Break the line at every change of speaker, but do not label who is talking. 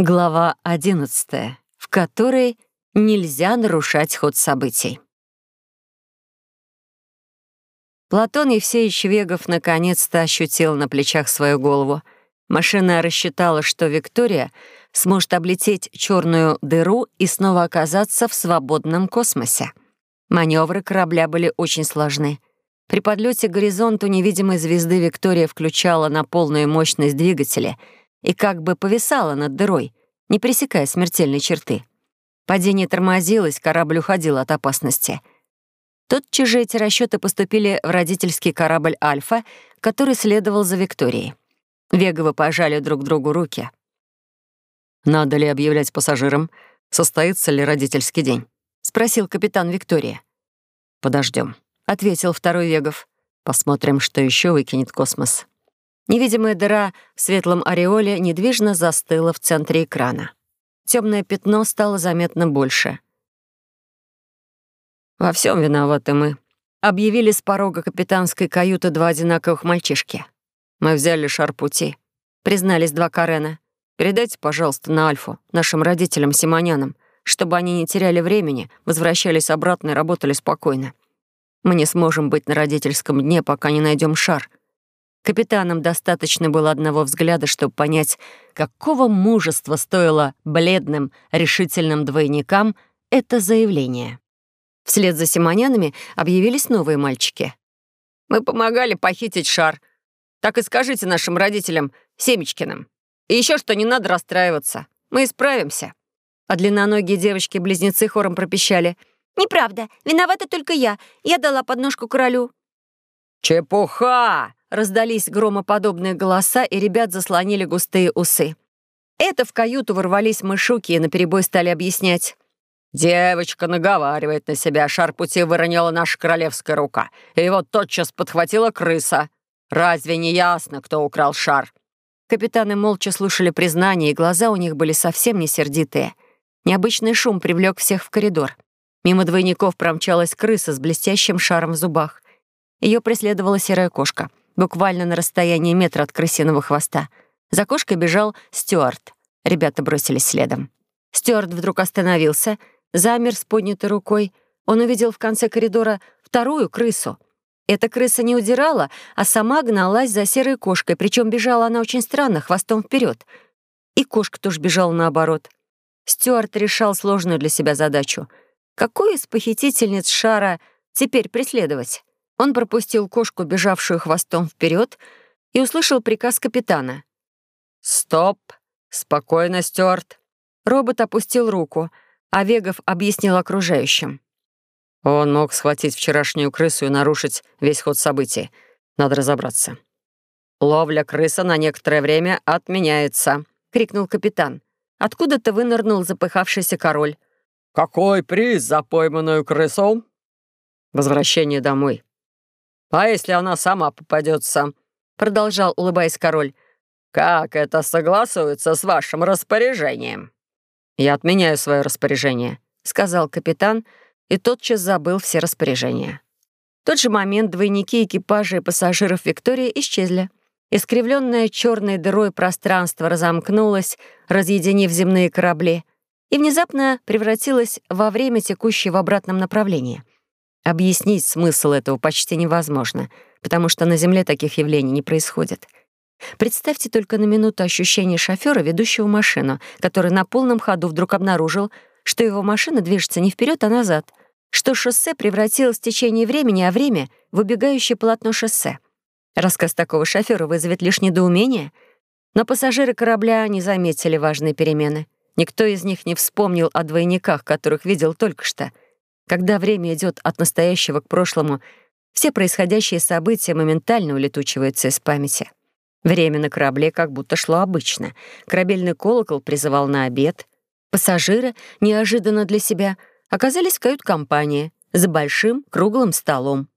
Глава 11, в которой нельзя нарушать ход событий. Платон Евсеевич Вегов наконец-то ощутил на плечах свою голову. Машина рассчитала, что Виктория сможет облететь черную дыру и снова оказаться в свободном космосе. Маневры корабля были очень сложны. При подлете к горизонту невидимой звезды Виктория включала на полную мощность двигателя — и как бы повисала над дырой, не пресекая смертельной черты. Падение тормозилось, корабль уходил от опасности. Тотчас же эти расчеты поступили в родительский корабль «Альфа», который следовал за Викторией. Веговы пожали друг другу руки. «Надо ли объявлять пассажирам, состоится ли родительский день?» — спросил капитан Виктория. «Подождем», — ответил второй Вегов. «Посмотрим, что еще выкинет космос». Невидимая дыра в светлом ореоле недвижно застыла в центре экрана. Темное пятно стало заметно больше. «Во всем виноваты мы», — объявили с порога капитанской каюты два одинаковых мальчишки. «Мы взяли шар пути», — признались два Карена. «Передайте, пожалуйста, на Альфу, нашим родителям-симонянам, чтобы они не теряли времени, возвращались обратно и работали спокойно. Мы не сможем быть на родительском дне, пока не найдем шар, Капитанам достаточно было одного взгляда, чтобы понять, какого мужества стоило бледным, решительным двойникам это заявление. Вслед за симонянами объявились новые мальчики. «Мы помогали похитить шар. Так и скажите нашим родителям, Семечкиным. И еще что не надо расстраиваться. Мы исправимся». А длинноногие девочки-близнецы хором пропищали. «Неправда. Виновата только я. Я дала подножку королю». «Чепуха!» Раздались громоподобные голоса, и ребят заслонили густые усы. Это в каюту ворвались мышуки и наперебой стали объяснять. «Девочка наговаривает на себя, шар пути выронила наша королевская рука, и его тотчас подхватила крыса. Разве не ясно, кто украл шар?» Капитаны молча слушали признания, и глаза у них были совсем не сердитые. Необычный шум привлек всех в коридор. Мимо двойников промчалась крыса с блестящим шаром в зубах. Ее преследовала серая кошка — буквально на расстоянии метра от крысиного хвоста. За кошкой бежал Стюарт. Ребята бросились следом. Стюарт вдруг остановился, замер с поднятой рукой. Он увидел в конце коридора вторую крысу. Эта крыса не удирала, а сама гналась за серой кошкой, причем бежала она очень странно, хвостом вперед. И кошка тоже бежала наоборот. Стюарт решал сложную для себя задачу. Какую из похитительниц шара теперь преследовать? Он пропустил кошку, бежавшую хвостом вперед, и услышал приказ капитана. «Стоп! Спокойно, Стюарт!» Робот опустил руку, а Вегов объяснил окружающим. Он мог схватить вчерашнюю крысу и нарушить весь ход событий. Надо разобраться. «Ловля крыса на некоторое время отменяется», — крикнул капитан. Откуда-то вынырнул запыхавшийся король. «Какой приз за пойманную крысу?» «Возвращение домой», «А если она сама попадется?» — продолжал, улыбаясь король. «Как это согласуется с вашим распоряжением?» «Я отменяю свое распоряжение», — сказал капитан, и тотчас забыл все распоряжения. В тот же момент двойники экипажа и пассажиров Виктории исчезли. Искривленное черной дырой пространство разомкнулось, разъединив земные корабли, и внезапно превратилось во время текущее в обратном направлении — Объяснить смысл этого почти невозможно, потому что на Земле таких явлений не происходит. Представьте только на минуту ощущение шофера, ведущего машину, который на полном ходу вдруг обнаружил, что его машина движется не вперед, а назад, что шоссе превратилось в течение времени, а время — в убегающее полотно шоссе. Рассказ такого шофера вызовет лишь недоумение, но пассажиры корабля не заметили важные перемены. Никто из них не вспомнил о двойниках, которых видел только что — когда время идет от настоящего к прошлому, все происходящие события моментально улетучиваются из памяти. Время на корабле как будто шло обычно. Корабельный колокол призывал на обед. Пассажиры, неожиданно для себя, оказались в кают-компании за большим круглым столом.